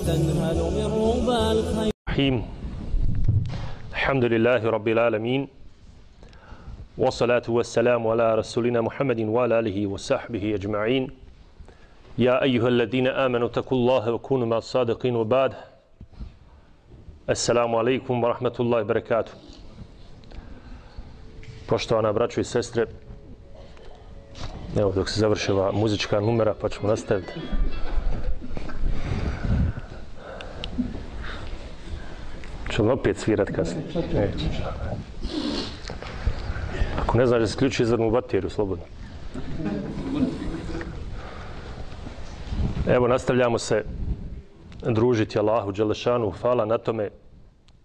وتنهل من ربى الخير. الرحيم الحمد لله رب العالمين والصلاة والسلام على رسولنا محمد وعلى آله وصحبه أجمعين. يا أيها الذين آمنوا اتقوا الله وكونوا مع الصادقين وبعد. السلام عليكم ورحمة الله وبركاته. Poštovana braćo i sestre, evo dok se završila muzička numera pa ćemo nastaviti. Čemo opet svirat kasnije? Neće. Ako ne znaš da se ključi izvrnu bateriju, slobodno. Evo, nastavljamo se družiti Allahu Đelešanu. Hvala na tome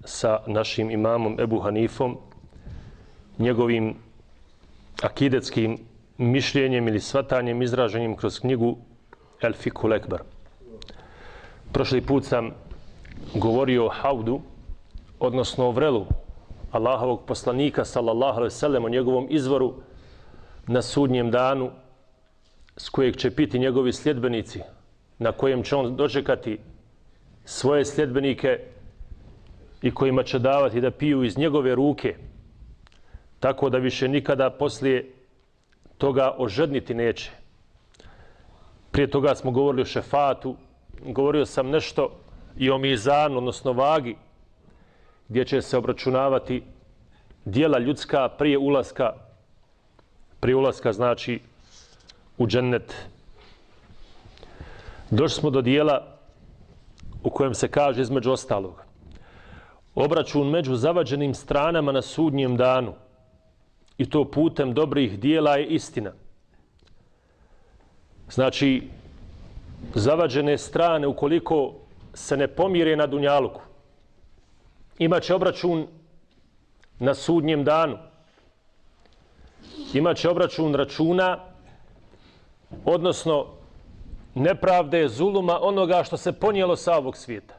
sa našim imamom Ebu Hanifom, njegovim akidetskim mišljenjem ili svatanjem izraženjem kroz knjigu El Fikul Ekber. Prošli put sam govorio o Haudu, odnosno o vrelu Allahovog poslanika sallallahu alejhi ve sellem o njegovom izvoru na sudnjem danu s kojeg će piti njegovi sljedbenici na kojem će on dočekati svoje sljedbenike i kojima će davati da piju iz njegove ruke tako da više nikada poslije toga ožedniti neće. Prije toga smo govorili o šefatu, govorio sam nešto i o mizanu, odnosno vagi, gdje će se obračunavati dijela ljudska prije ulaska, prije ulaska znači u džennet. Došli smo do dijela u kojem se kaže između ostalog. Obračun među zavađenim stranama na sudnjem danu i to putem dobrih dijela je istina. Znači, zavađene strane ukoliko se ne pomire na Dunjaluku, imaće obračun na sudnjem danu. Imaće obračun računa, odnosno nepravde zuluma onoga što se ponijelo sa ovog svijeta.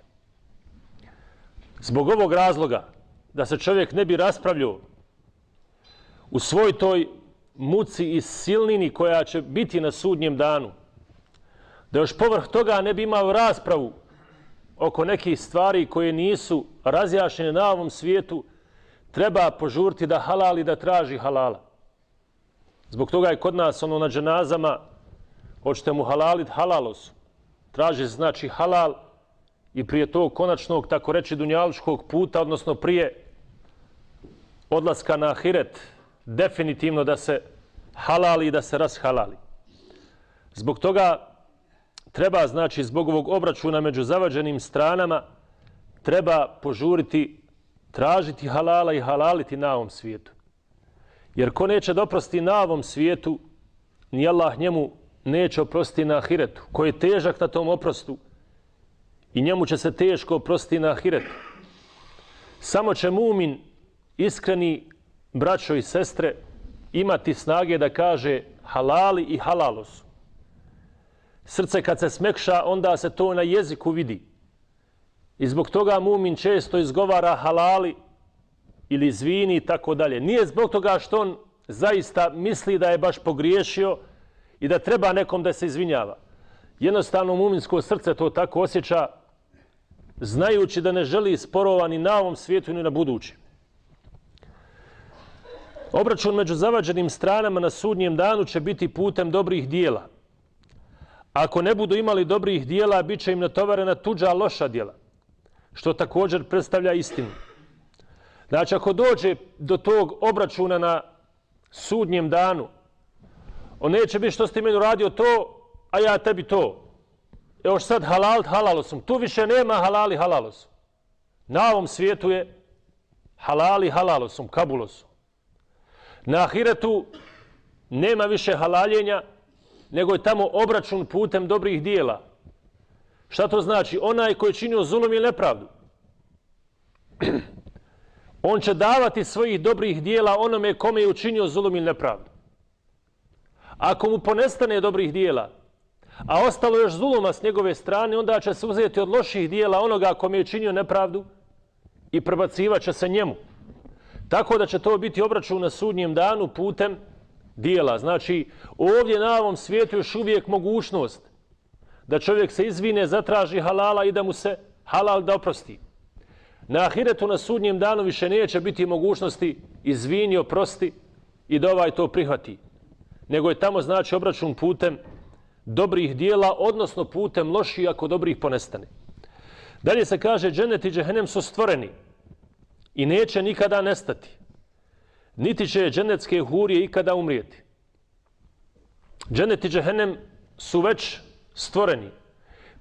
Zbog ovog razloga, da se čovjek ne bi raspravljao u svoj toj muci i silnini koja će biti na sudnjem danu, da još povrh toga ne bi imao raspravu oko nekih stvari koje nisu razjašnjene na ovom svijetu, treba požurti da halali da traži halala. Zbog toga je kod nas ono na dženazama, hoćete mu halalit halalos. Traži znači halal i prije tog konačnog, tako reći, dunjaličkog puta, odnosno prije odlaska na ahiret, definitivno da se halali i da se rashalali. Zbog toga treba, znači, zbog ovog obračuna među zavađenim stranama, treba požuriti, tražiti halala i halaliti na ovom svijetu. Jer ko neće doprosti na ovom svijetu, ni Allah njemu neće oprostiti na ahiretu. Ko je težak na tom oprostu, i njemu će se teško oprostiti na ahiretu. Samo će mumin, iskreni braćo i sestre, imati snage da kaže halali i halalos. Srce kad se smekša, onda se to na jeziku vidi. I zbog toga mumin često izgovara halali ili zvini i tako dalje. Nije zbog toga što on zaista misli da je baš pogriješio i da treba nekom da se izvinjava. Jednostavno muminsko srce to tako osjeća znajući da ne želi sporova ni na ovom svijetu ni na budućem. Obračun među zavađenim stranama na sudnjem danu će biti putem dobrih dijela. Ako ne budu imali dobrih dijela, bit će im natovarena tuđa loša dijela, što također predstavlja istinu. Znači, ako dođe do tog obračuna na sudnjem danu, on neće biti što ste meni uradio to, a ja tebi to. Evo sad halal, halalosom. Tu više nema halali, halalosom. Na ovom svijetu je halali, halalosom, kabulosom. Na ahiretu nema više halaljenja, nego je tamo obračun putem dobrih dijela. Šta to znači? Onaj koji je činio zulum ili nepravdu. On će davati svojih dobrih dijela onome kome je učinio zulum ili nepravdu. Ako mu ponestane dobrih dijela, a ostalo još zuluma s njegove strane, onda će se uzeti od loših dijela onoga kome je činio nepravdu i prebacivat će se njemu. Tako da će to biti obračun na sudnjem danu putem dijela. Znači, ovdje na ovom svijetu još uvijek mogućnost da čovjek se izvine, zatraži halala i da mu se halal da oprosti. Na ahiretu na sudnjem danu više neće biti mogućnosti izvini, oprosti i da ovaj to prihvati. Nego je tamo znači obračun putem dobrih dijela, odnosno putem loših ako dobrih ponestane. Dalje se kaže, dženet i džehennem su stvoreni i neće nikada nestati. Niti će dženecke hurije ikada umrijeti. Dženet i džehennem su već stvoreni,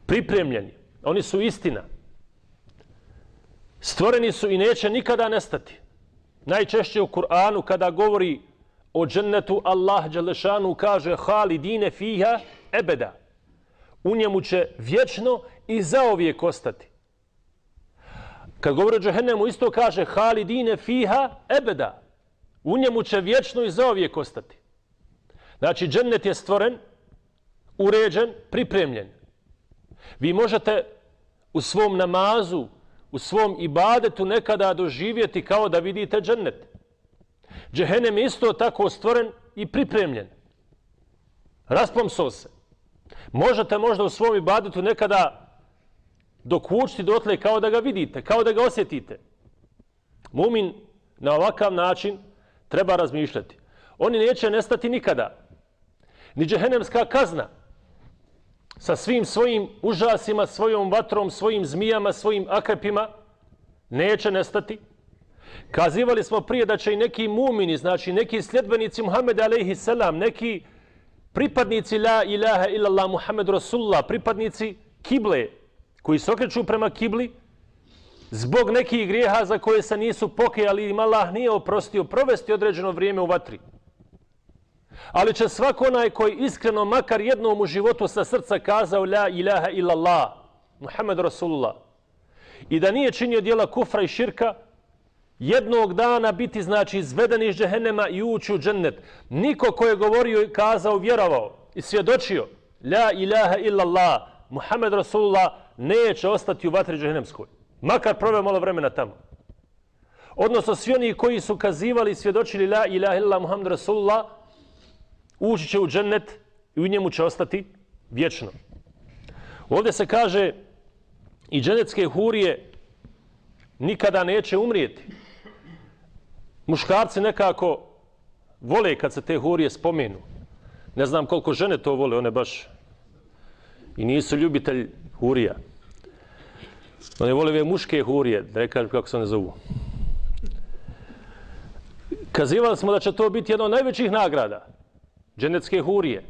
pripremljeni. Oni su istina. Stvoreni su i neće nikada nestati. Najčešće u Kur'anu kada govori o džennetu Allah Đalešanu kaže halidine fiha ebeda. U njemu će vječno i zaovijek ostati. Kad govori o džehennemu isto kaže halidine fiha ebeda. U njemu će vječno i zaovijek ostati. Znači džennet je stvoren, uređen, pripremljen. Vi možete u svom namazu, u svom ibadetu nekada doživjeti kao da vidite džennet. Džehennem je isto tako stvoren i pripremljen. Raspomso se. Možete možda u svom ibadetu nekada dokučiti dotle kao da ga vidite, kao da ga osjetite. Mumin na ovakav način treba razmišljati. Oni neće nestati nikada. Ni džehennemska kazna sa svim svojim užasima, svojom vatrom, svojim zmijama, svojim akrepima neće nestati. Kazivali smo prije da će i neki mumini, znači neki sljedbenici Muhammed alaihi salam, neki pripadnici la ilaha illallah Muhammed Rasulullah, pripadnici kible, koji se okreću prema kibli, zbog nekih grijeha za koje se nisu pokajali im Allah nije oprostio, provesti određeno vrijeme u vatri. Ali će svako onaj koji iskreno makar jednom u životu sa srca kazao la ilaha illallah Muhammed Rasulullah i da nije činio dijela kufra i širka, jednog dana biti znači izveden iz džehennema i ući u džennet. Niko ko je govorio i kazao, vjerovao i svjedočio la ilaha illallah Muhammed Rasulullah neće ostati u vatri džehennemskoj. Makar prove malo vremena tamo. Odnosno svi oni koji su kazivali i svjedočili la ilaha illallah Muhammed Rasulullah ući će u džennet i u njemu će ostati vječno. Ovdje se kaže i dženetske hurije nikada neće umrijeti. Muškarci nekako vole kad se te hurije spomenu. Ne znam koliko žene to vole, one baš i nisu ljubitelj hurija. Oni vole ove muške hurije, da ne kažem kako se one zovu. Kazivali smo da će to biti jedno od najvećih nagrada. Dženecke hurije.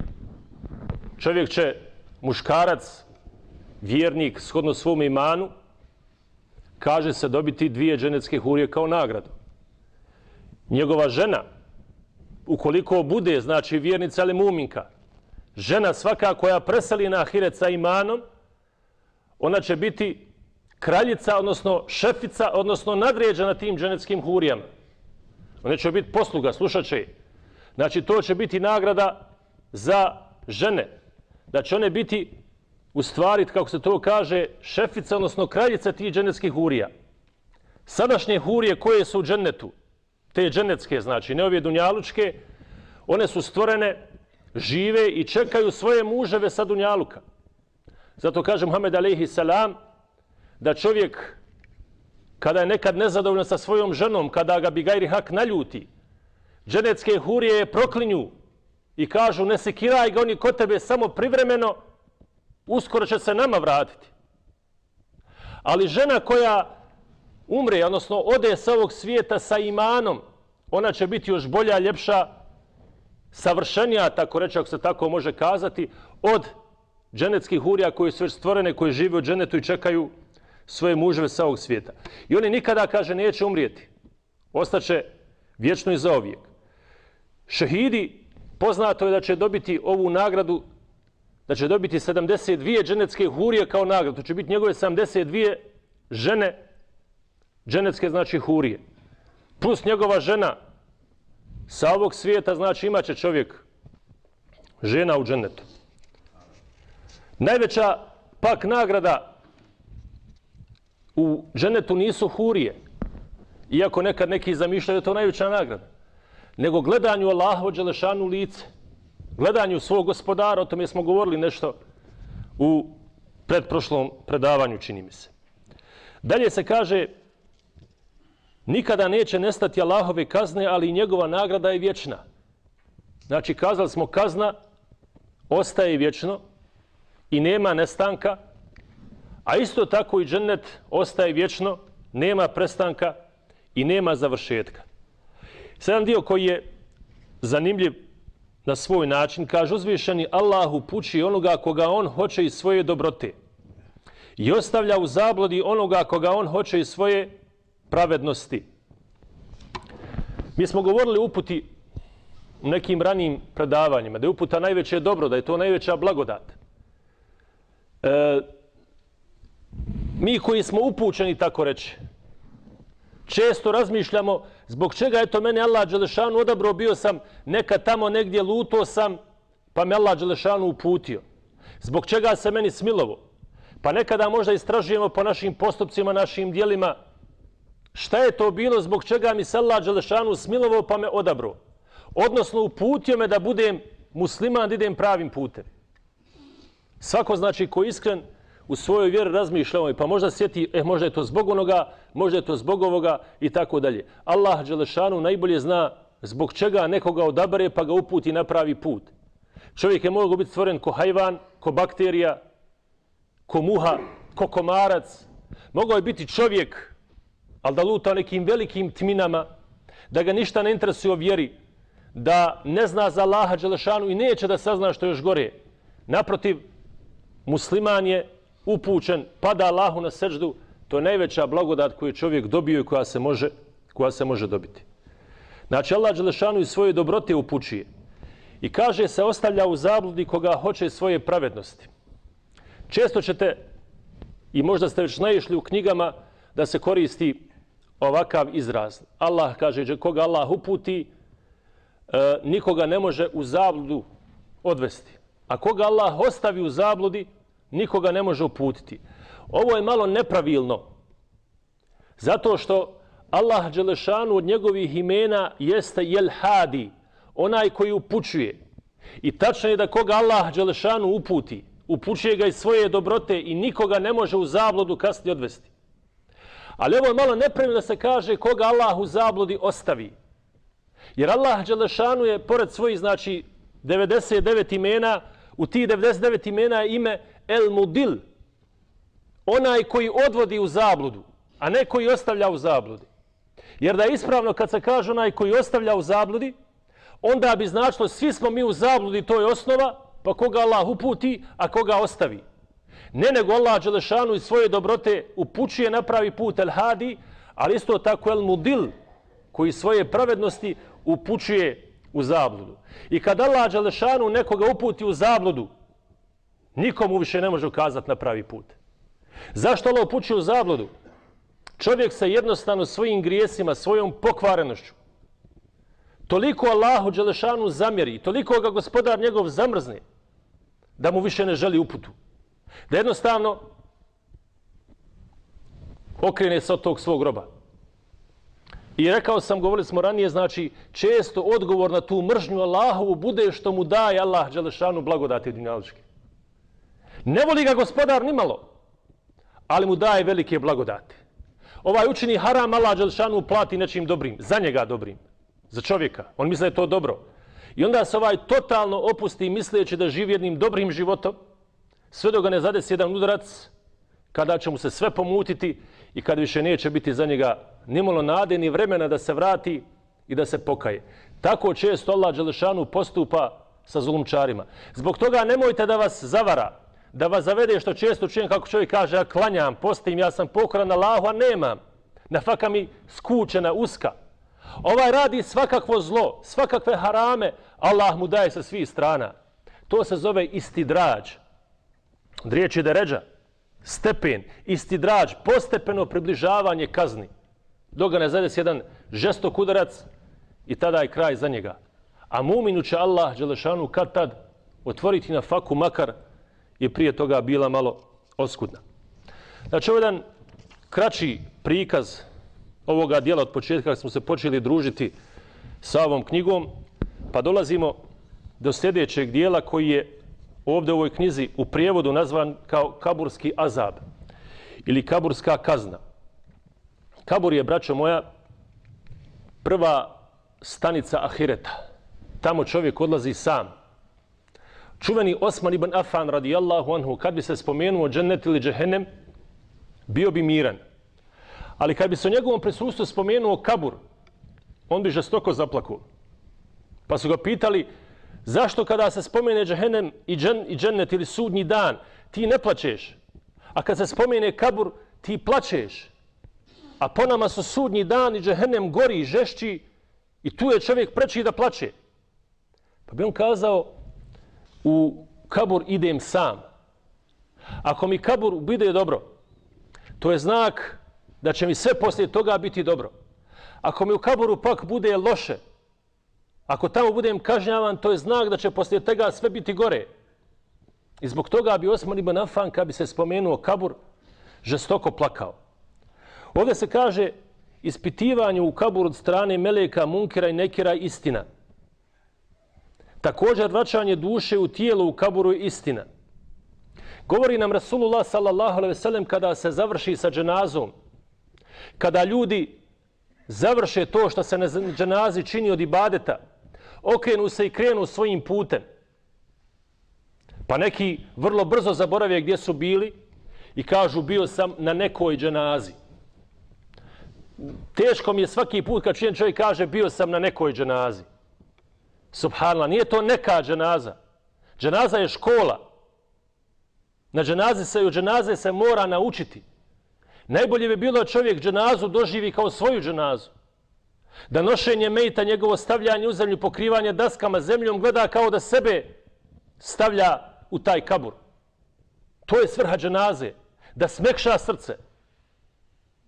Čovjek će, muškarac, vjernik, shodno svom imanu, kaže se dobiti dvije dženecke hurije kao nagradu njegova žena, ukoliko bude, znači vjernica ili muminka, žena svaka koja preseli na ahiret sa imanom, ona će biti kraljica, odnosno šefica, odnosno nadređena tim dženeckim hurijama. One će biti posluga, slušat će. Znači, to će biti nagrada za žene. Da će one biti, u stvari, kako se to kaže, šefica, odnosno kraljica tih dženeckih hurija. Sadašnje hurije koje su u džennetu, te dženecke, znači ne ove dunjalučke, one su stvorene, žive i čekaju svoje muževe sa dunjaluka. Zato kaže Muhammed alaihi salam da čovjek kada je nekad nezadovoljan sa svojom ženom, kada ga bi gajri hak naljuti, dženecke hurije je proklinju i kažu ne sekiraj ga oni kod tebe samo privremeno, uskoro će se nama vratiti. Ali žena koja umre, odnosno ode sa ovog svijeta sa imanom, ona će biti još bolja, ljepša, savršenija, tako reći, ako se tako može kazati, od dženetskih hurija koji su već stvorene, koji žive u dženetu i čekaju svoje muževe sa ovog svijeta. I oni nikada, kaže, neće umrijeti. Ostaće vječno i zaovijek. Šehidi, poznato je da će dobiti ovu nagradu, da će dobiti 72 dženetske hurije kao nagradu. To će biti njegove 72 žene dženecke znači hurije. Plus njegova žena sa ovog svijeta znači imaće čovjek žena u dženetu. Najveća pak nagrada u dženetu nisu hurije. Iako nekad neki zamišljaju to najveća nagrada. Nego gledanju Allahovo Đelešanu lice. Gledanju svog gospodara, o tome smo govorili nešto u predprošlom predavanju, čini mi se. Dalje se kaže, nikada neće nestati Allahove kazne, ali i njegova nagrada je vječna. Znači, kazali smo, kazna ostaje vječno i nema nestanka, a isto tako i džennet ostaje vječno, nema prestanka i nema završetka. Sedam dio koji je zanimljiv na svoj način, kaže uzvišeni Allahu puči onoga koga on hoće iz svoje dobrote i ostavlja u zablodi onoga koga on hoće iz svoje pravednosti. Mi smo govorili uputi u nekim ranim predavanjima, da je uputa najveće dobro, da je to najveća blagodat. E, mi koji smo upućeni, tako reći, često razmišljamo zbog čega je to mene Allah Đelešanu odabrao, bio sam neka tamo negdje, luto sam, pa me Allah Đelešanu uputio. Zbog čega se meni smilovo? Pa nekada možda istražujemo po našim postupcima, našim dijelima, šta je to bilo, zbog čega mi se Allah Đelešanu smilovo, pa me odabrao. Odnosno uputio me da budem musliman, da idem pravim putem. Svako znači ko iskren, u svojoj vjeri razmišlja ovaj, pa možda sjeti, eh, možda je to zbog onoga, možda je to zbog ovoga i tako dalje. Allah Đelešanu najbolje zna zbog čega nekoga odabere pa ga uputi na pravi put. Čovjek je mogu biti stvoren ko hajvan, ko bakterija, ko muha, ko komarac. Mogao je biti čovjek, ali da luta nekim velikim tminama, da ga ništa ne interesuje o vjeri, da ne zna za Allaha Đelešanu i neće da sazna što je još gore. Naprotiv, musliman je upućen, pada Allahu na seždu, to je najveća blagodat koju čovjek dobio i koja se može, koja se može dobiti. Znači, Allah Đelešanu i svoje dobrote upućuje. I kaže se, ostavlja u zabludi koga hoće svoje pravednosti. Često ćete, i možda ste već naišli u knjigama, da se koristi ovakav izraz. Allah kaže, koga Allah uputi, e, nikoga ne može u zabludu odvesti. A koga Allah ostavi u zabludi, nikoga ne može uputiti. Ovo je malo nepravilno. Zato što Allah Đelešanu od njegovih imena jeste Jel Hadi, onaj koji upućuje. I tačno je da koga Allah Đelešanu uputi, upućuje ga iz svoje dobrote i nikoga ne može u zablodu kasnije odvesti. Ali ovo je malo nepravilno da se kaže koga Allah u zabludi ostavi. Jer Allah Đelešanu je, pored svojih, znači, 99 imena, u ti 99 imena je ime el mudil, onaj koji odvodi u zabludu, a ne koji ostavlja u zabludi. Jer da je ispravno kad se kaže onaj koji ostavlja u zabludi, onda bi značilo svi smo mi u zabludi, to je osnova, pa koga Allah uputi, a koga ostavi. Ne nego Allah Đelešanu i svoje dobrote upućuje na pravi put el hadi, ali isto tako el mudil, koji svoje pravednosti upućuje u zabludu. I kad Allah Đelešanu nekoga uputi u zabludu, nikomu više ne može ukazati na pravi put. Zašto Allah upućuje u zabludu? Čovjek se jednostavno svojim grijesima, svojom pokvarenošću, toliko Allahu Đelešanu zamjeri, toliko ga gospodar njegov zamrzne, da mu više ne želi uputu. Da jednostavno okrene se od tog svog groba. I rekao sam, govorili smo ranije, znači često odgovor na tu mržnju Allahovu bude što mu daje Allah Đelešanu blagodati dunjaličke. Ne voli ga gospodar ni malo, ali mu daje velike blagodate. Ovaj učini haram Allah Đelšanu plati nečim dobrim, za njega dobrim, za čovjeka. On misle da je to dobro. I onda se ovaj totalno opusti misleći da živi jednim dobrim životom, sve do ga ne zadesi jedan udarac, kada će mu se sve pomutiti i kada više neće biti za njega nimalo nade ni vremena da se vrati i da se pokaje. Tako često Allah Đelešanu postupa sa zulumčarima. Zbog toga nemojte da vas zavara, da vas zavede što često čujem kako čovjek kaže, ja klanjam, postim, ja sam pokoran Allahu, a nemam. Na faka mi skučena, uska. Ovaj radi svakakvo zlo, svakakve harame, Allah mu daje sa svih strana. To se zove isti drađ. Od riječi da ređa, stepen, isti drađ, postepeno približavanje kazni. Dok ga ne zade jedan žestok udarac i tada je kraj za njega. A muminu će Allah, Đelešanu, kad tad otvoriti na faku makar je prije toga bila malo oskudna. Znači, ovo jedan kraći prikaz ovoga dijela od početka kada smo se počeli družiti sa ovom knjigom, pa dolazimo do sljedećeg dijela koji je ovdje u ovoj knjizi u prijevodu nazvan kao kaburski azab ili kaburska kazna. Kabur je, braćo moja, prva stanica ahireta. Tamo čovjek odlazi sam. Čuveni Osman ibn Affan radijallahu anhu, kad bi se spomenuo džennet ili džehennem, bio bi miran. Ali kad bi se o njegovom prisustvu spomenuo kabur, on bi žestoko zaplakao. Pa su ga pitali, zašto kada se spomene džehennem i, džen, i džennet ili sudnji dan, ti ne plačeš? A kad se spomene kabur, ti plačeš. A po nama su sudnji dan i džehennem gori i žešći i tu je čovjek preči da plače. Pa bi on kazao, u kabur idem sam. Ako mi kabur bude dobro, to je znak da će mi sve poslije toga biti dobro. Ako mi u kaburu pak bude loše, ako tamo budem kažnjavan, to je znak da će poslije toga sve biti gore. I zbog toga bi Osman ibn Afan, kad bi se spomenuo kabur, žestoko plakao. Ovdje se kaže ispitivanje u kabur od strane Meleka, Munkera i Nekira istina. Također vraćanje duše u tijelo u kaburu je istina. Govori nam Rasulullah sallallahu alaihi sellem kada se završi sa dženazom, kada ljudi završe to što se na dženazi čini od ibadeta, okrenu se i krenu svojim putem. Pa neki vrlo brzo zaborave gdje su bili i kažu bio sam na nekoj dženazi. Teško mi je svaki put kad čijen čovjek kaže bio sam na nekoj dženazi. Subhanallah, nije to neka dženaza. Dženaza je škola. Na dženazi se i u dženaze se mora naučiti. Najbolje bi bilo čovjek dženazu doživi kao svoju dženazu. Da nošenje mejta, njegovo stavljanje u zemlju, pokrivanje daskama zemljom, gleda kao da sebe stavlja u taj kabur. To je svrha dženaze. Da smekša srce.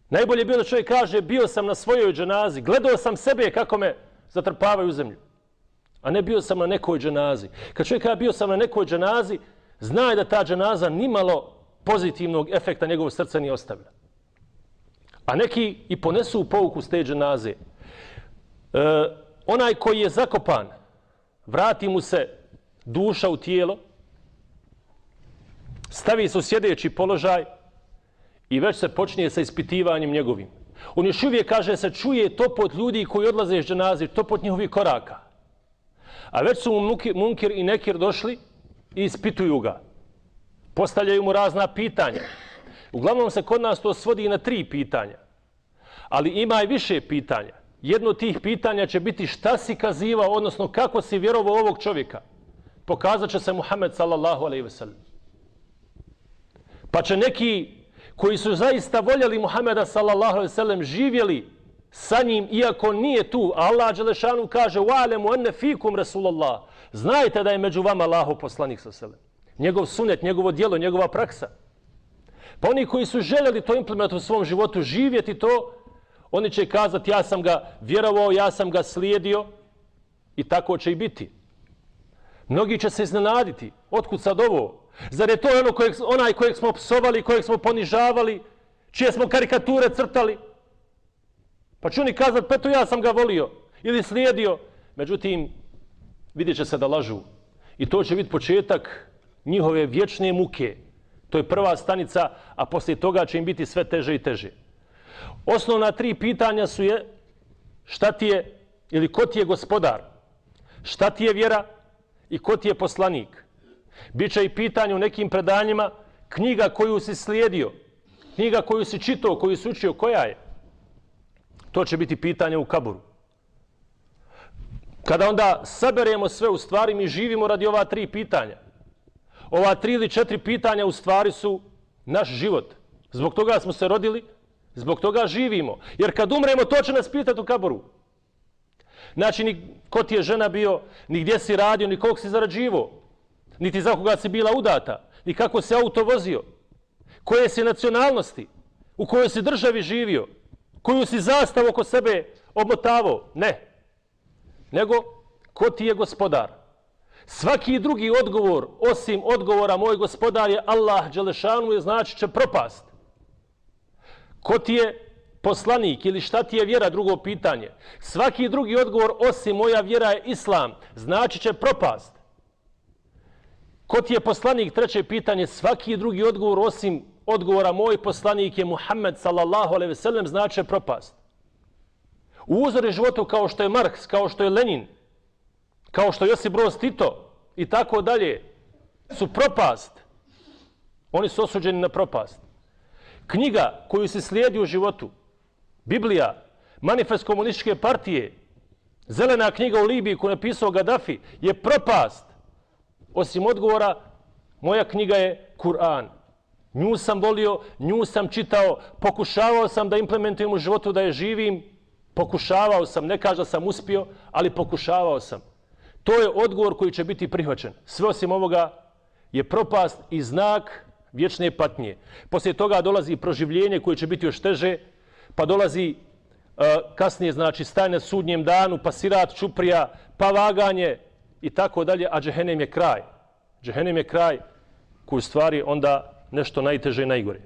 Najbolje bilo čovjek kaže, bio sam na svojoj dženazi, gledao sam sebe kako me zatrpavaju u zemlju. A ne bio sam na nekoj dženazi. Kad čovjek kada bio sam na nekoj dženazi, zna da ta dženaza nimalo pozitivnog efekta njegovo srce nije ostavila. A neki i ponesu pouku s te dženaze. E, onaj koji je zakopan, vrati mu se duša u tijelo, stavi se u sjedeći položaj i već se počinje sa ispitivanjem njegovim. On još uvijek kaže se čuje topot ljudi koji odlaze iz dženaze, topot njihovih koraka. A već su mu Munkir i Nekir došli i ispituju ga. Postavljaju mu razna pitanja. Uglavnom se kod nas to svodi na tri pitanja. Ali ima i više pitanja. Jedno od tih pitanja će biti šta si kazivao, odnosno kako si vjerovao ovog čovjeka. Pokazat će se Muhammed sallallahu alaihi ve sellem. Pa će neki koji su zaista voljeli Muhammeda sallallahu alaihi ve sellem živjeli sa njim, iako nije tu. Allah Đelešanu kaže, وَعَلَمُ أَنَّ فِيكُمْ رَسُولَ اللَّهِ Znajte da je među vama Allaho poslanik sa selem. Njegov sunet, njegovo dijelo, njegova praksa. Pa oni koji su željeli to implementovati u svom životu, živjeti to, oni će kazati, ja sam ga vjerovao, ja sam ga slijedio i tako će i biti. Mnogi će se iznenaditi. Otkud sad ovo? Zar je to ono kojeg, onaj kojeg smo psovali, kojeg smo ponižavali, čije smo karikature crtali? Pa ću oni kazat, pa to ja sam ga volio ili slijedio. Međutim, vidjet će se da lažu. I to će biti početak njihove vječne muke. To je prva stanica, a poslije toga će im biti sve teže i teže. Osnovna tri pitanja su je šta ti je ili ko ti je gospodar? Šta ti je vjera i ko ti je poslanik? Biće i pitanje u nekim predanjima knjiga koju si slijedio, knjiga koju si čitao, koju si učio, koja je? To će biti pitanje u kaburu. Kada onda saberemo sve u stvari, mi živimo radi ova tri pitanja. Ova tri ili četiri pitanja u stvari su naš život. Zbog toga smo se rodili, zbog toga živimo. Jer kad umremo, to će nas pitati u kaboru. Znači, ni ko ti je žena bio, ni gdje si radio, ni koliko si zarađivo, niti za koga si bila udata, ni kako si auto vozio, koje si nacionalnosti, u kojoj si državi živio, koju si zastav oko sebe obmotavao. Ne. Nego, ko ti je gospodar? Svaki drugi odgovor, osim odgovora moj gospodar je Allah Đelešanu je znači će propast. Ko ti je poslanik ili šta ti je vjera, drugo pitanje. Svaki drugi odgovor, osim moja vjera je Islam, znači će propast. Ko ti je poslanik? Treće pitanje. Svaki drugi odgovor osim odgovora moj poslanik je Muhammed sallallahu alaihi ve sellem znači propast. U uzore životu kao što je Marks, kao što je Lenin, kao što je Josip Broz Tito i tako dalje, su propast. Oni su osuđeni na propast. Knjiga koju se slijedi u životu, Biblija, manifest komunističke partije, zelena knjiga u Libiji koju je napisao Gaddafi, je propast. Osim odgovora, moja knjiga je Kur'an. Nju sam volio, nju sam čitao, pokušavao sam da implementujem u životu, da je živim, pokušavao sam, ne kažem da sam uspio, ali pokušavao sam. To je odgovor koji će biti prihvaćen. Sve osim ovoga je propast i znak vječne patnje. Poslije toga dolazi proživljenje koje će biti još teže, pa dolazi uh, kasnije, znači, stajne sudnjem danu, pa sirat čuprija, pa vaganje i tako dalje, a džehennem je kraj. Džehennem je kraj koji stvari onda nešto najteže i najgore.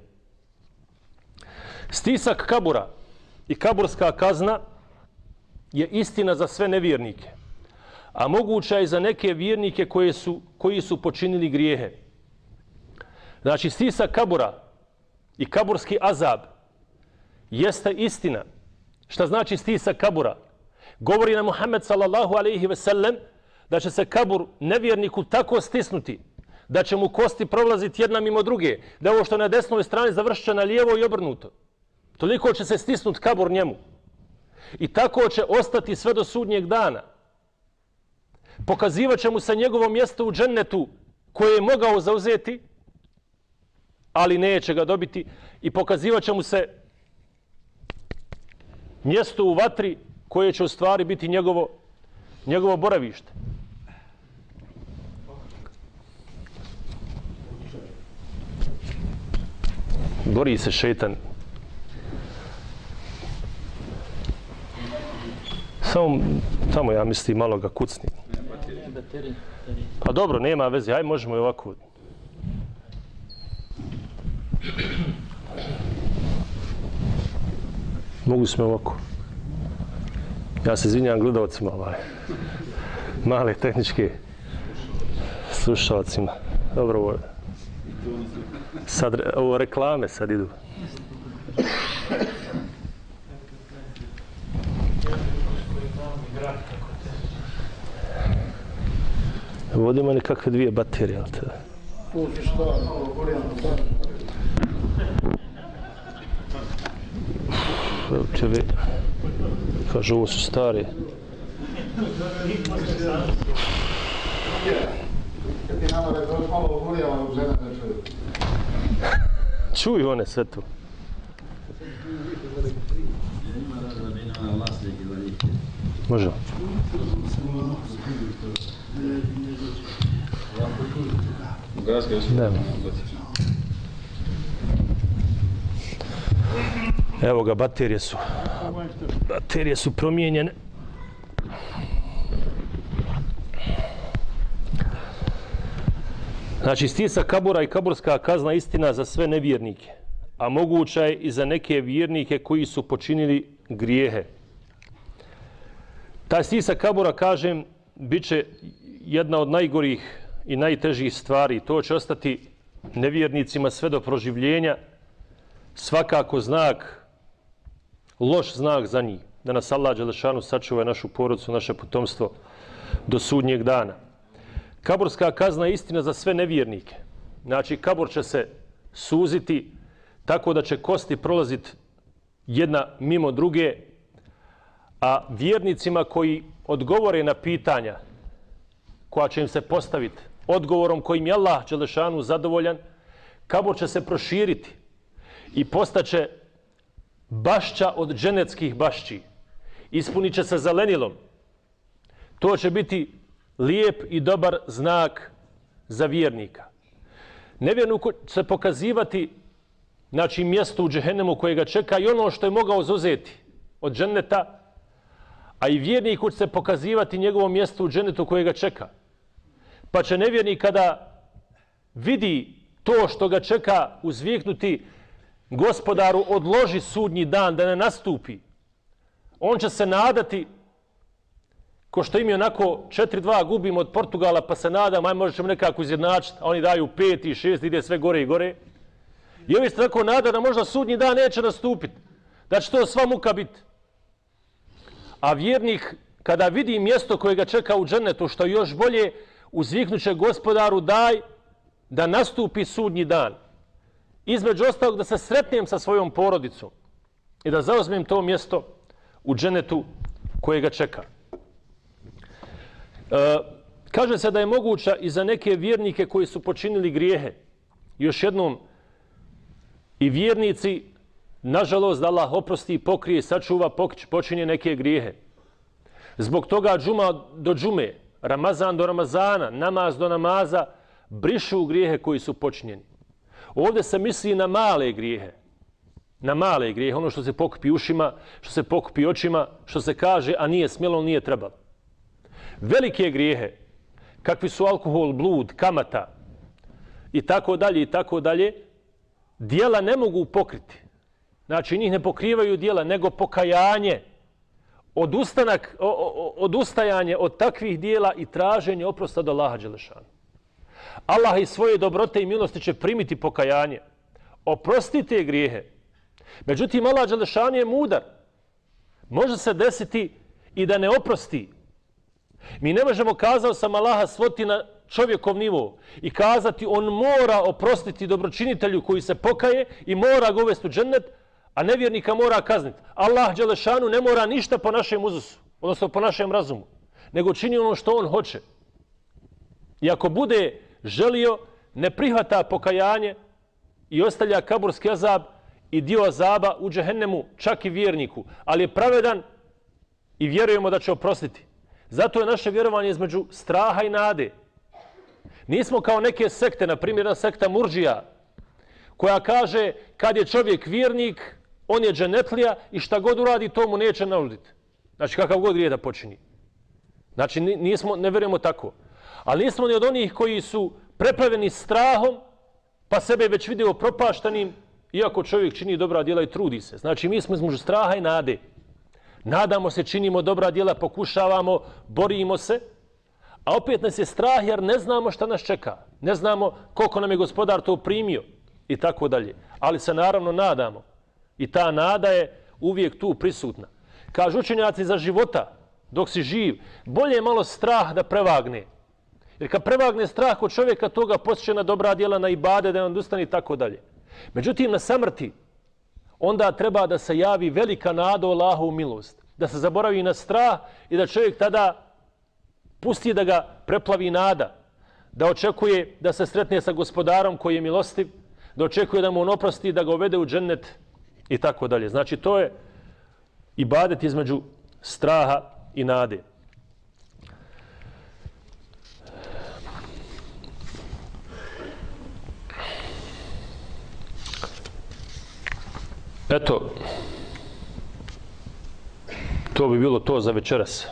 Stisak kabura i kaburska kazna je istina za sve nevjernike, a moguća je za neke vjernike koje su, koji su počinili grijehe. Znači, stisak kabura i kaburski azab jeste istina. Šta znači stisak kabura? Govori na Muhammed sallallahu alaihi ve sellem da će se kabur nevjerniku tako stisnuti da će mu kosti prolaziti jedna mimo druge, da ovo što na desnoj strani završće na lijevo i obrnuto. Toliko će se stisnut kabur njemu. I tako će ostati sve do sudnjeg dana. Pokazivaće mu se njegovo mjesto u džennetu koje je mogao zauzeti, ali neće ga dobiti. I pokazivaće mu se mjesto u vatri koje će u stvari biti njegovo, njegovo boravište. Bori se šetan. Samo tamo ja mislim malo ga kucni. Pa dobro, nema veze. Aj možemo i ovako. Mogu smo ovako. Ja se izvinjam gledalcima ovaj. Male tehničke slušalcima. Dobro, ovo Sad, ovo reklame sad idu. Ovdje ima nekakve dvije baterije, ali te... Uopće vi... Kažu, ovo su stari. Kad ti nama da je malo ugorijala, žena da čuje. Čuju one sve tu. Može. Nema. Evo ga, baterije su. Baterije su promijenjene. Znači, stisa kabura i kaburska kazna istina za sve nevjernike, a moguća je i za neke vjernike koji su počinili grijehe. Ta stisa kabura, kažem, bit će jedna od najgorih i najtežih stvari. To će ostati nevjernicima sve do proživljenja, svakako znak, loš znak za njih, da nas Allah Đelešanu sačuva našu porodcu, naše potomstvo do sudnjeg dana. Kaburska kazna je istina za sve nevjernike. Znači, kabor će se suziti tako da će kosti prolaziti jedna mimo druge, a vjernicima koji odgovore na pitanja koja će im se postaviti odgovorom kojim je Allah Đelešanu zadovoljan, kabor će se proširiti i postaće bašća od dženeckih bašći. Ispunit će se zelenilom. To će biti lijep i dobar znak za vjernika. Nevjerniku se pokazivati znači mjesto u džehennemu koje ga čeka i ono što je mogao zauzeti od dženneta, a i vjerniku će se pokazivati njegovo mjesto u džennetu koje ga čeka. Pa će nevjernik kada vidi to što ga čeka uzviknuti gospodaru odloži sudnji dan da ne nastupi, on će se nadati ko što im je onako 4-2 gubimo od Portugala, pa se nadam, aj možemo nekako izjednačiti, a oni daju 5 i 6, ide sve gore i gore. I ovi se tako nada da možda sudnji dan neće nastupiti, da će to sva muka biti. A vjernik, kada vidi mjesto koje ga čeka u džennetu, što još bolje, uzviknuće gospodaru daj da nastupi sudnji dan. Između ostalog da se sretnem sa svojom porodicom i da zauzmem to mjesto u dženetu koje ga čeka. E, kaže se da je moguća i za neke vjernike koji su počinili grijehe. Još jednom, i vjernici, nažalost, da Allah oprosti, pokrije, sačuva, počinje neke grijehe. Zbog toga džuma do džume, Ramazan do Ramazana, namaz do namaza, brišu grijehe koji su počinjeni. Ovdje se misli na male grijehe. Na male grijehe, ono što se pokupi ušima, što se pokupi očima, što se kaže, a nije smjelo, nije trebalo. Velike grijehe, kakvi su alkohol, blud, kamata i tako dalje i tako dalje, dijela ne mogu pokriti. Znači, njih ne pokrivaju dijela, nego pokajanje, odustanak, odustajanje od takvih dijela i traženje oprosta do Allaha Đelešanu. Allah iz svoje dobrote i milosti će primiti pokajanje. Oprostite grijehe. Međutim, Allah Đelešan je mudar. Može se desiti i da ne oprosti. Mi ne možemo kazao sam Allaha svoti na čovjekov nivo i kazati on mora oprostiti dobročinitelju koji se pokaje i mora ga uvesti u džennet, a nevjernika mora kazniti. Allah Đelešanu ne mora ništa po našem uzusu, odnosno po našem razumu, nego čini ono što on hoće. I ako bude želio, ne prihvata pokajanje i ostavlja kaburski azab i dio azaba u džehennemu, čak i vjerniku, ali je pravedan i vjerujemo da će oprostiti. Zato je naše vjerovanje između straha i nade. Nismo kao neke sekte, na primjer jedna sekta Murđija, koja kaže kad je čovjek vjernik, on je dženetlija i šta god uradi, to mu neće nauditi. Znači kakav god grije da počini. Znači nismo, ne vjerujemo tako. Ali nismo ni od onih koji su prepraveni strahom, pa sebe već vidio propaštanim, iako čovjek čini dobra djela i trudi se. Znači, mi smo između straha i nade. Nadamo se, činimo dobra djela, pokušavamo, borimo se, a opet nas je strah jer ne znamo šta nas čeka. Ne znamo koliko nam je gospodar to primio i tako dalje. Ali se naravno nadamo. I ta nada je uvijek tu prisutna. Kažu učenjaci za života, dok si živ, bolje je malo strah da prevagne. Jer kad prevagne strah kod čovjeka, toga posjeća na dobra djela, na ibade, da on ustane i tako dalje. Međutim, na samrti, onda treba da se javi velika nada Allahu u milost. Da se zaboravi na strah i da čovjek tada pusti da ga preplavi nada. Da očekuje da se sretne sa gospodarom koji je milostiv, da očekuje da mu on oprosti, da ga uvede u džennet i tako dalje. Znači, to je ibadet između straha i nade. Eto, to bi bilo to za večeras.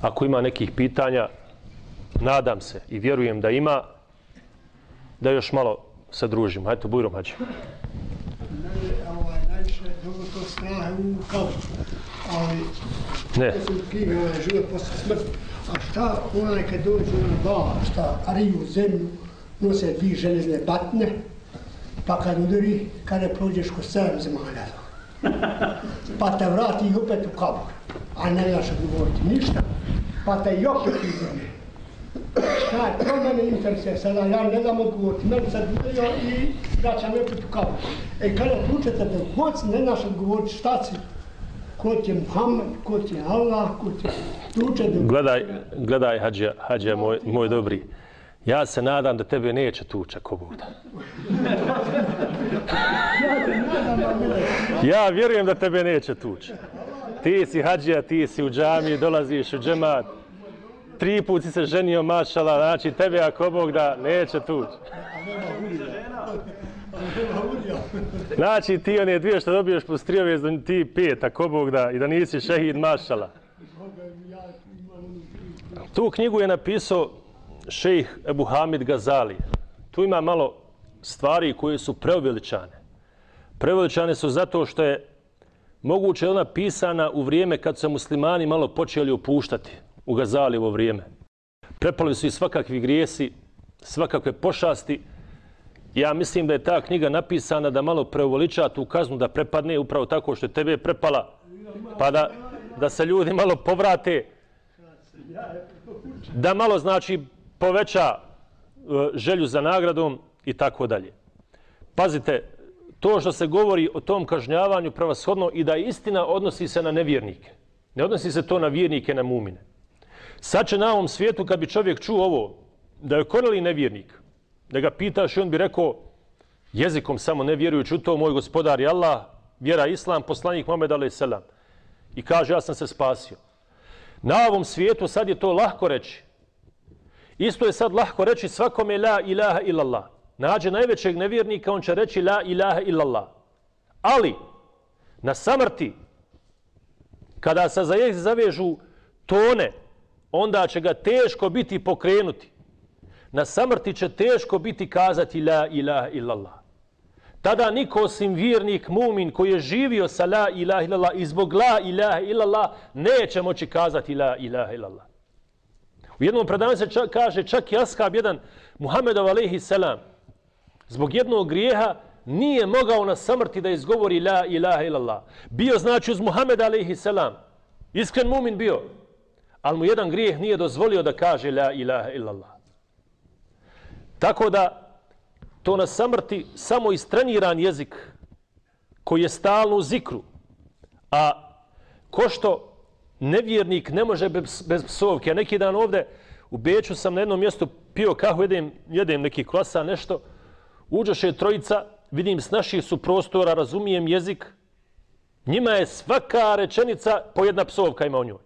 Ako ima nekih pitanja, nadam se i vjerujem da ima, da još malo se družimo. Eto, bujrom, hađe. Ovaj, najviše dobro to strahe u kavu. Ali, ne. Ovaj, život posle. A šta onaj kad dođe na ba, šta ariju zemlju, nose dvije železne batne, pa kad udari, kada prođeš ko sedam zemalja. Pa te vrati i opet u kabor. A ne daš odgovoriti ništa. Pa te i opet izvrne. Šta je, to mene interesuje sada, ja ne znam odgovoriti. Meni sad ja, i vraćam opet u kabor. E kada tučete da god ne daš odgovoriti šta si, ko ti je Muhammed, ko ti je Allah, ko ti je tuče da... Gledaj, gledaj, hađa, hađa moj, moj dobri. Ja se nadam da tebe neće tuča ko Buda. Ja vjerujem da tebe neće tuča. Ti si hađija, ti si u džami, dolaziš u džemat. Tri put si se ženio, mašala, znači tebe ako Bog da neće tući. Znači ti one dvije što dobiješ plus tri ove, ti pet ako Bog da i da nisi šehid, mašala. Tu knjigu je napisao šejh Ebu Hamid Gazali. Tu ima malo stvari koje su preuveličane. Preuveličane su zato što je moguće je ona pisana u vrijeme kad su muslimani malo počeli opuštati u Gazalijevo vrijeme. Prepali su i svakakvi grijesi, svakakve pošasti. Ja mislim da je ta knjiga napisana da malo preuveliča tu kaznu da prepadne upravo tako što je tebe prepala, pa da, da se ljudi malo povrate, da malo znači poveća e, želju za nagradom i tako dalje. Pazite, to što se govori o tom kažnjavanju prevashodno i da istina odnosi se na nevjernike. Ne odnosi se to na vjernike, na mumine. Sad će na ovom svijetu, kad bi čovjek čuo ovo, da je koreli nevjernik, da ga pitaš i on bi rekao jezikom samo ne vjerujući u to, moj gospodar je Allah, vjera Islam, poslanik Muhammed a.s. I kaže, ja sam se spasio. Na ovom svijetu sad je to lahko reći. Isto je sad lahko reći svakome la ilaha illallah. Nađe najvećeg nevjernika, on će reći la ilaha illallah. Ali, na samrti, kada se za jezik zavežu tone, onda će ga teško biti pokrenuti. Na samrti će teško biti kazati la ilaha illallah. Tada niko osim vjernik, mumin koji je živio sa la ilaha illallah i zbog la ilaha illallah neće moći kazati la ilaha illallah. U jednom predanju se čak, kaže čak i Ashab jedan Muhammedov alaihi selam zbog jednog grijeha nije mogao na samrti da izgovori la ilaha illallah. Bio znači uz Muhammed alaihi selam. Iskren mumin bio. Ali mu jedan grijeh nije dozvolio da kaže la ilaha illallah. Tako da to na samrti samo istreniran jezik koji je stalno u zikru. A ko što nevjernik ne može bez, bez psovke. Ja neki dan ovde u Beču sam na jednom mjestu pio kahu, jedem, jedem neki klasa, nešto. Uđoše trojica, vidim s naših su prostora, razumijem jezik. Njima je svaka rečenica po jedna psovka ima u njoj.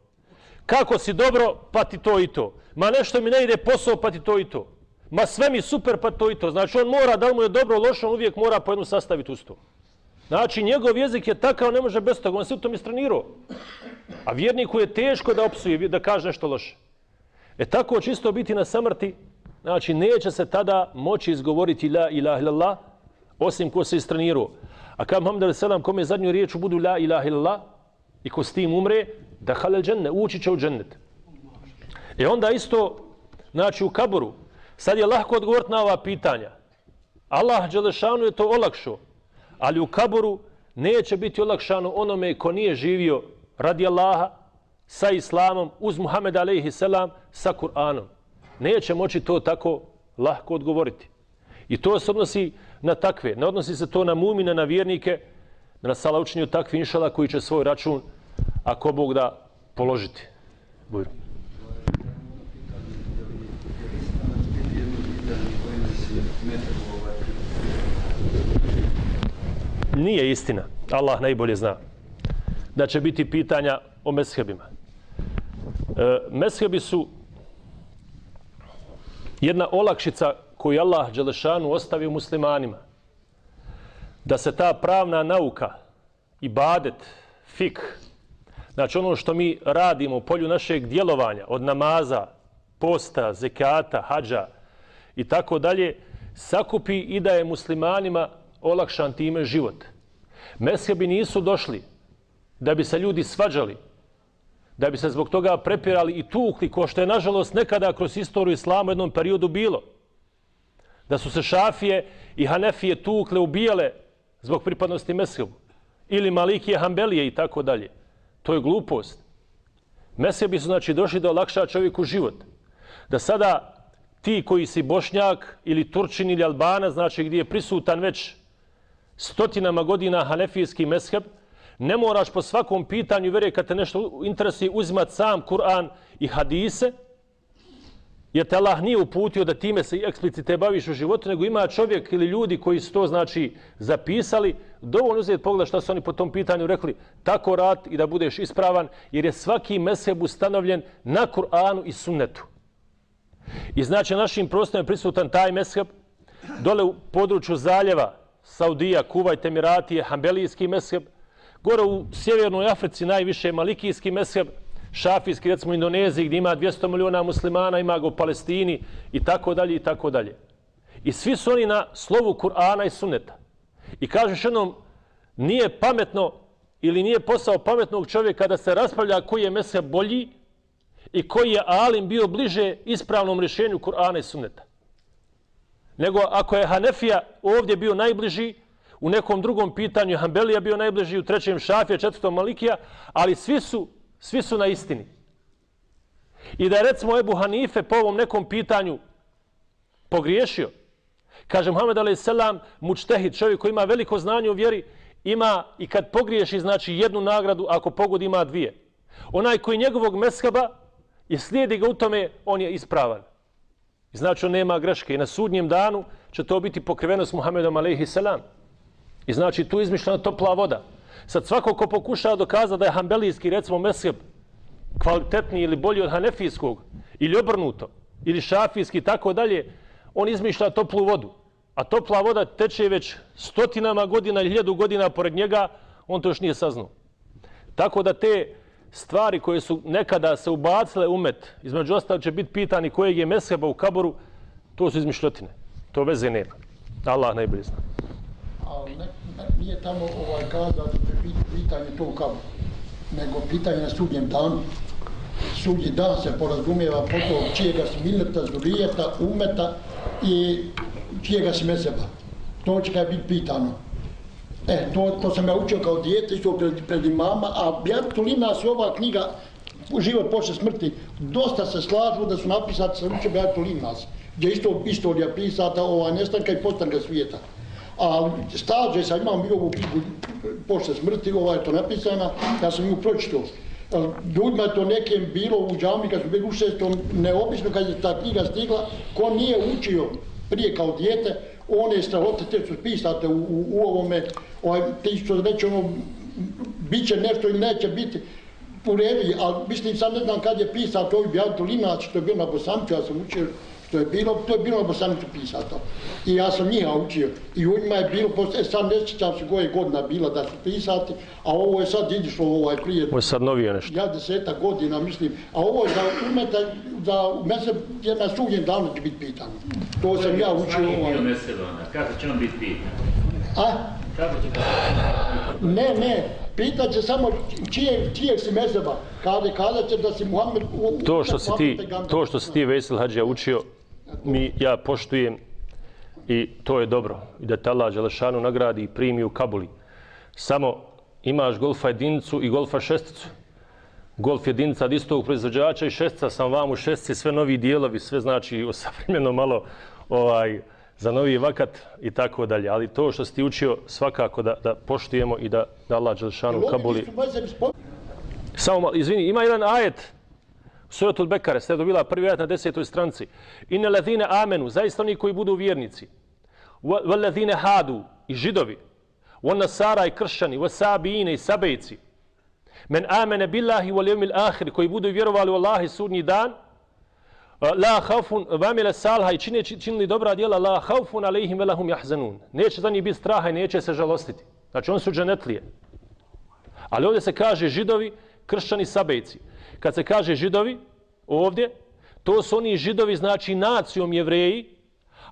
Kako si dobro, pa ti to i to. Ma nešto mi ne ide posao, pa ti to i to. Ma sve mi super, pa to i to. Znači on mora, da li mu je dobro, lošo, on uvijek mora po jednu sastaviti uz to. Znači njegov jezik je takav, ne može bez toga. On se u tom istrenirao. A vjerniku je teško da opsuje, da kaže nešto loše. E tako čisto biti na samrti, znači neće se tada moći izgovoriti la ilaha illallah, osim ko se istrenirao. A kad Muhammed selam Salam kome zadnju riječ budu la ilaha illallah i ko s tim umre, da halel dženne, ući će u džennet. E onda isto, znači u kaboru, sad je lahko odgovoriti na ova pitanja. Allah Đelešanu je to olakšao, ali u kaboru neće biti olakšano onome ko nije živio radi Allaha, sa Islamom, uz Muhammed alaihi selam, sa Kur'anom. Neće moći to tako lahko odgovoriti. I to se odnosi na takve. Ne odnosi se to na mumine, na vjernike, na sala učinju takvi inšala koji će svoj račun, ako Bog da, položiti. Bujro. Nije istina. Allah najbolje zna. Da će biti pitanja o meshebima. E, meshebi su jedna olakšica koju Allah Đelešanu ostavio muslimanima. Da se ta pravna nauka, ibadet, fik, znači ono što mi radimo u polju našeg djelovanja, od namaza, posta, zekata, hađa i tako dalje, sakupi i da je muslimanima olakšan time život. Meshebi nisu došli da bi se ljudi svađali, da bi se zbog toga prepirali i tukli, ko što je nažalost nekada kroz istoriju islama u jednom periodu bilo. Da su se šafije i hanefije tukle, ubijale zbog pripadnosti Meshebu. Ili Malikije, Hambelije i tako dalje. To je glupost. Meshebi su znači došli da olakša čovjeku život. Da sada ti koji si bošnjak ili turčin ili albana, znači gdje je prisutan već stotinama godina hanefijski mesheb, ne moraš po svakom pitanju vere kad te nešto interesuje uzimat sam Kur'an i hadise, jer te Allah nije uputio da time se eksplicite baviš u životu, nego ima čovjek ili ljudi koji su to znači zapisali, dovoljno uzeti pogled šta su oni po tom pitanju rekli, tako rad i da budeš ispravan, jer je svaki mesheb ustanovljen na Kur'anu i sunnetu. I znači našim prostorima je prisutan taj mesheb, dole u području zaljeva, Saudija, Kuvajt, Emiratije, Hambelijski mesheb, gore u Sjevernoj Africi najviše Malikijski mesheb, Šafijski, recimo u Indoneziji gdje ima 200 miliona muslimana, ima ga u Palestini i tako dalje i tako dalje. I svi su oni na slovu Kur'ana i Sunneta. I kažeš jednom, nije pametno ili nije posao pametnog čovjeka da se raspravlja koji je mese bolji i koji je alim bio bliže ispravnom rješenju Kur'ana i Sunneta. Nego ako je Hanefija ovdje bio najbliži, u nekom drugom pitanju Hanbelija bio najbliži, u trećem Šafija, četvrtom Malikija, ali svi su, svi su na istini. I da je recimo Ebu Hanife po ovom nekom pitanju pogriješio, kaže Muhammed a.s. mučtehid, čovjek koji ima veliko znanje u vjeri, ima i kad pogriješi znači jednu nagradu, ako pogodi ima dvije. Onaj koji njegovog meskaba i slijedi ga u tome, on je ispravan. Znači on nema greške i na sudnjem danu će to biti pokriveno s Muhammedom a.s. I znači tu izmišljena topla voda. Sad svako ko pokuša dokaza da je hambelijski, recimo, mesheb, kvalitetniji ili bolji od hanefijskog, ili obrnuto, ili šafijski, tako dalje, on izmišlja toplu vodu. A topla voda teče već stotinama godina ili hiljadu godina pored njega, on to još nije saznao. Tako da te stvari koje su nekada se ubacile umet, između ostalo će biti pitani kojeg je mesheba u kaboru, to su izmišljotine. To veze nema. Allah najbolje zna. Ali ne, ne, nije tamo ovaj kada da pitanje to u kaboru, nego pitanje na sudnjem danu. Sudnji dan se porazumijeva po to čijega si mileta, zurijeta, umeta i čijega si meseba. To će kada biti pitano. E, to, to sam ja učio kao dijete, isto pred, pred imama, a Bjartu Linas i ova knjiga Život posle smrti, dosta se slažu da su napisati sa učio Bjartu nas, gdje je isto istorija pisata, ova nestanka i postanka svijeta. A stađe sam imam i ovu knjigu poslije smrti, ova je to napisana, ja sam ju pročito. E, ljudima je to nekem bilo u džami, kad su bili u šestom, neobično kad je ta knjiga stigla, ko nije učio prije kao dijete, one strahote te su pisate u, u, u ovome, ovaj, ti što reći ono, bit će nešto ili neće biti u redu, ali mislim sam ne znam kad je pisao to bi Jalto Linac, što je bio na Bosancu, ja sam učio što je bilo, to je bilo na Bosancu pisato. I ja sam njiha učio. I u njima je bilo, posle, e, sad ne sjećam se koje godina bila da su pisati, a ovo je sad idišlo ovaj prije. Ovo je sad novije nešto. Ja deseta godina, mislim. A ovo je za umeta, za mese, je na sudnjem danu će biti pitano. To sam ja učio. Ovaj. Kako će on biti pitan? A? Kako će Ne, ne, pitat će samo čije, čije si mezeba. Kada, kada će da si Muhammed... U, To što si ti, to što si ti Vesil Hadžija učio, mi, ja poštujem i to je dobro. I da te Allah Đelešanu nagradi i primi u Kabuli. Samo imaš golfa jedinicu i golfa šesticu. Golf jedinica od istog proizvođača i šestica sam vam u šestici, sve novi dijelovi, sve znači osavremeno malo ovaj, za novi vakat i tako dalje. Ali to što si ti učio svakako da, da poštujemo i da, da Allah Đelešanu u Kabuli... Samo malo, izvini, ima jedan ajet Suratul Bekare, ste dobila prvi ajat na desetoj stranci. Inne ladhine amenu, zaista oni koji budu vjernici. Wa ladhine hadu, i židovi. Wa nasara i kršćani, wa sabijine i sabejci. Men amene billahi wal jevmil ahir, koji budu vjerovali u Allahi sudnji dan, la haufun vamile salha i čine činili dobra djela, la haufun alejhim velahum jahzanun. Neće za njih biti straha i neće se žalostiti. Znači on su dženetlije. Ali ovdje se kaže židovi, kršćani, sabejci. Kad se kaže židovi, ovdje, to su oni židovi, znači nacijom jevreji,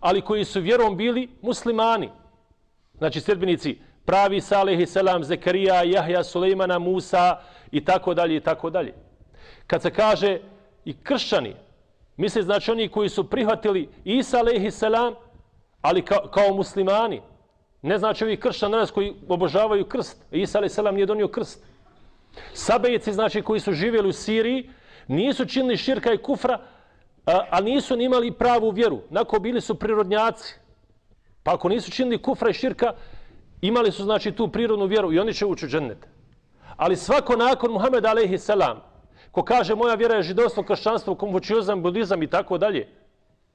ali koji su vjerom bili muslimani. Znači sredbenici pravi Salih i Selam, Zekarija, Jahja, Sulejmana, Musa i tako dalje i tako dalje. Kad se kaže i kršćani, misli znači oni koji su prihvatili Isa alaihi selam, ali kao, kao muslimani. Ne znači ovi kršćani nas koji obožavaju krst. Isa alaihi selam nije donio krst. Sabejci, znači, koji su živjeli u Siriji, nisu činili širka i kufra, a, a nisu ni imali pravu vjeru. Nako bili su prirodnjaci. Pa ako nisu činili kufra i širka, imali su, znači, tu prirodnu vjeru i oni će ući u džennet. Ali svako nakon Muhammed alaihi salam, ko kaže moja vjera je židovstvo, kršćanstvo, konfučiozam, budizam i tako dalje,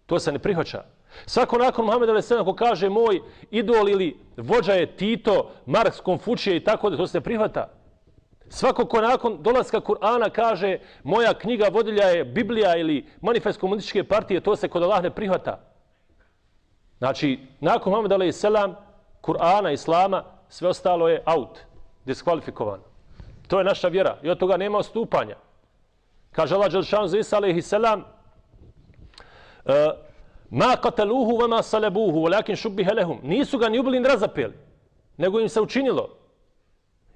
to se ne prihvaća. Svako nakon Muhammed alaihi salam, ko kaže moj idol ili vođa je Tito, Marks, Konfučije i tako dalje, to se ne prihvata. Svako ko nakon dolaska Kur'ana kaže moja knjiga vodilja je Biblija ili manifest komunističke partije, to se kod Allah ne prihvata. Znači, nakon Muhammed a.s. Kur'ana, Islama, sve ostalo je out, diskvalifikovano. To je naša vjera i od toga nema ostupanja. Kaže Allah Đelšanu za Isa a.s. Uh, e, ma kataluhu vama salebuhu, volakin šubbihe lehum. Nisu ga ni ubili ni razapeli, nego im se učinilo.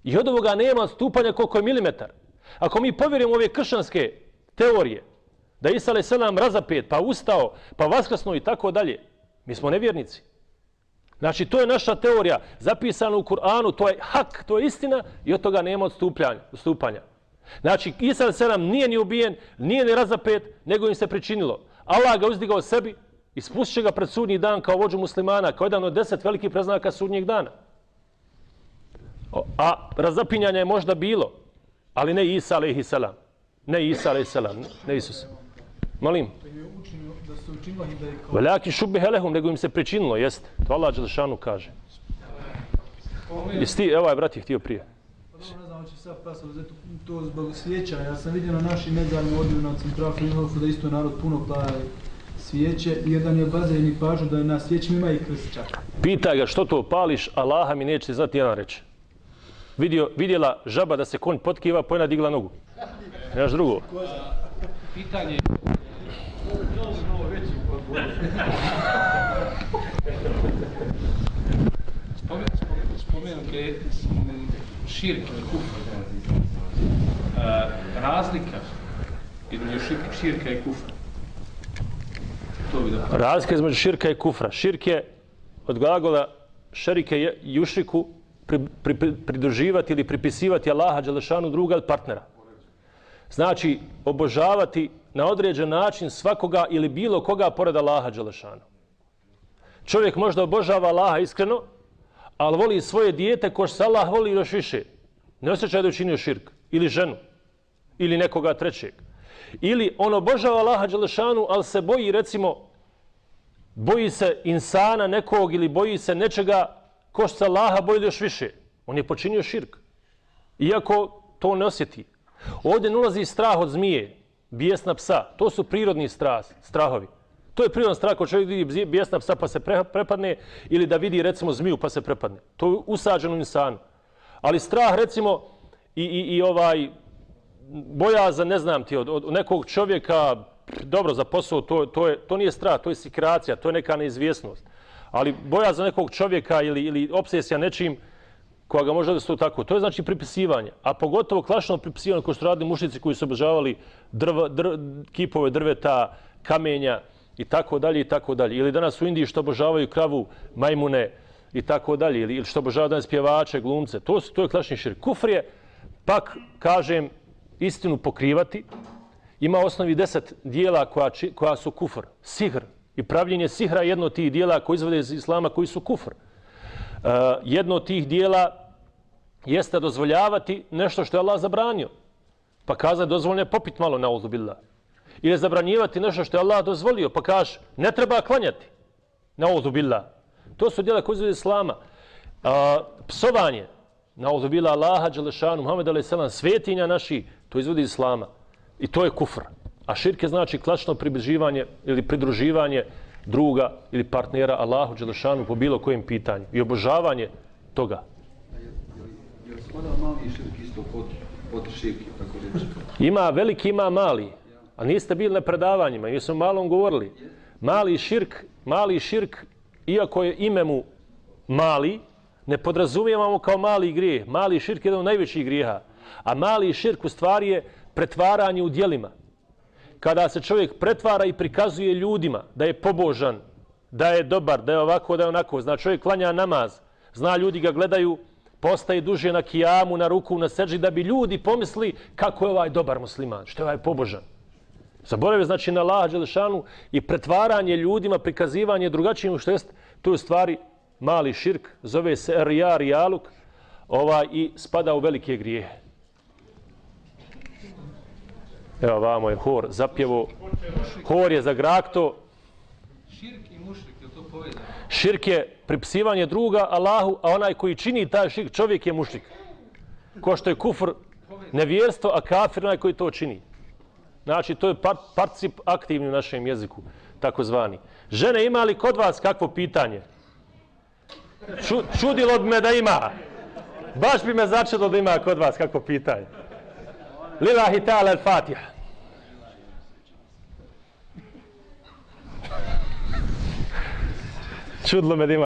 I od ovoga nema odstupanja koliko je milimetar. Ako mi povjerimo ove kršanske teorije, da je Isa a.s. razapet, pa ustao, pa vaskrsno i tako dalje, mi smo nevjernici. Znači, to je naša teorija zapisana u Kur'anu, to je hak, to je istina i od toga nema odstupanja. odstupanja. Znači, Isa a.s. nije ni ubijen, nije ni razapet, nego im se pričinilo. Allah ga uzdigao sebi i spustit ga pred sudnji dan kao vođu muslimana, kao jedan od deset velikih preznaka sudnjeg dana. A razapinjanje je možda bilo, ali ne Isa alaihi salam. Ne Isa alaihi salam, ne Isus. Molim. Veljaki šubbe helehum, nego im se pričinilo, jeste. To Allah Đelešanu kaže. Jesi ti, evo je brat je htio prije. Ne znam, hoće sad pas uzeti to zbog svijeća. Ja sam vidio na našim nedavnim odiju na Central Freehofu da isto narod puno plaje svijeće. Jedan je bazen i pažu da na svijećima ima i krst čak. Pita ga što to pališ, Allaha mi neće znati jedan reći. Vidio, vidjela žaba da se konj potkiva, pojena digla nogu. Nemaš drugo. Pitanje Spomenut je širk i kufr. Razlika između širka i kufra. To bi da... Razlika između širka i kufra. Širk je od glagola šerike jušriku pri, pri, pri, pridruživati ili pripisivati Allaha Đelešanu druga od partnera. Znači, obožavati na određen način svakoga ili bilo koga pored Allaha Đelešanu. Čovjek možda obožava Allaha iskreno, ali voli svoje dijete ko što Allah voli još više. Ne osjeća da je učinio širk. Ili ženu. Ili nekoga trećeg. Ili on obožava Allaha Đelešanu, ali se boji, recimo, boji se insana nekog ili boji se nečega ko se Allaha boji još više. On je počinio širk. Iako to ne osjeti. Ovdje nulazi strah od zmije, bijesna psa. To su prirodni strah, strahovi. To je prirodan strah kod čovjek vidi bijesna psa pa se prepadne ili da vidi recimo zmiju pa se prepadne. To je usađeno u insanu. Ali strah recimo i, i, i ovaj boja za ne znam ti od, od nekog čovjeka dobro za posao to, to, je, to nije strah, to je sikracija, to je neka neizvjesnost. Ali boja za nekog čovjeka ili, ili obsesija nečim koja ga može da se to tako. To je znači pripisivanje. A pogotovo klašno pripisivanje koje su radili mušnici koji su obožavali drva, dr, kipove drveta, kamenja i tako dalje i tako dalje. Ili danas u Indiji što obožavaju kravu, majmune i tako dalje. Ili, ili što obožavaju danas pjevače, glumce. To, su, to je klašni šir. Kufr je, pak, kažem, istinu pokrivati. Ima osnovi deset dijela koja, či, koja su kufr. Sihr. I pravljenje sihra jedno od tih dijela koji izvode iz islama koji su kufr. Uh, jedno od tih dijela jeste dozvoljavati nešto što je Allah zabranio. Pa kaza dozvoljno je popit malo na uzubillah. Ili zabranjivati nešto što je Allah dozvolio, pa kaže ne treba klanjati na uzubillah. To su dijela koji izvode islama. Uh, psovanje na uzubillah Allaha, Đelešanu, Muhammed a.s. svetinja naši, to izvodi islama. I to je kufr. A širke znači klačno približivanje ili pridruživanje druga ili partnera Allahu Đelešanu po bilo kojem pitanju i obožavanje toga. Ima veliki, ima mali. A niste bili na predavanjima, jer smo malom govorili. Mali širk, mali širk, iako je ime mu mali, ne podrazumijevamo kao mali grijeh. Mali širk je jedan od najvećih grijeha. A mali širk u stvari je pretvaranje u dijelima kada se čovjek pretvara i prikazuje ljudima da je pobožan, da je dobar, da je ovako, da je onako, zna čovjek klanja namaz, zna ljudi ga gledaju, postaje duže na kijamu, na ruku, na seđi, da bi ljudi pomisli kako je ovaj dobar musliman, što je ovaj pobožan. Zaboravio znači na Allah Đelešanu i pretvaranje ljudima, prikazivanje drugačijim, što jest, to je u stvari mali širk, zove se Rija Rijaluk, ovaj, i spada u velike grijehe. Evo vamo je hor zapjevo. Hor je zagrakto. Širk i mušrik, je to povezano? Širk je pripsivanje druga Allahu, a onaj koji čini taj širk, čovjek je mušrik. Ko što je kufr nevjerstvo, a kafir onaj koji to čini. Znači, to je particip aktivni u našem jeziku, takozvani. Žene, ima li kod vas kakvo pitanje? Ču, čudilo bi me da ima. Baš bi me začelo da ima kod vas kakvo pitanje. Lillahi ta'ala al-Fatiha. Čudlo me da ima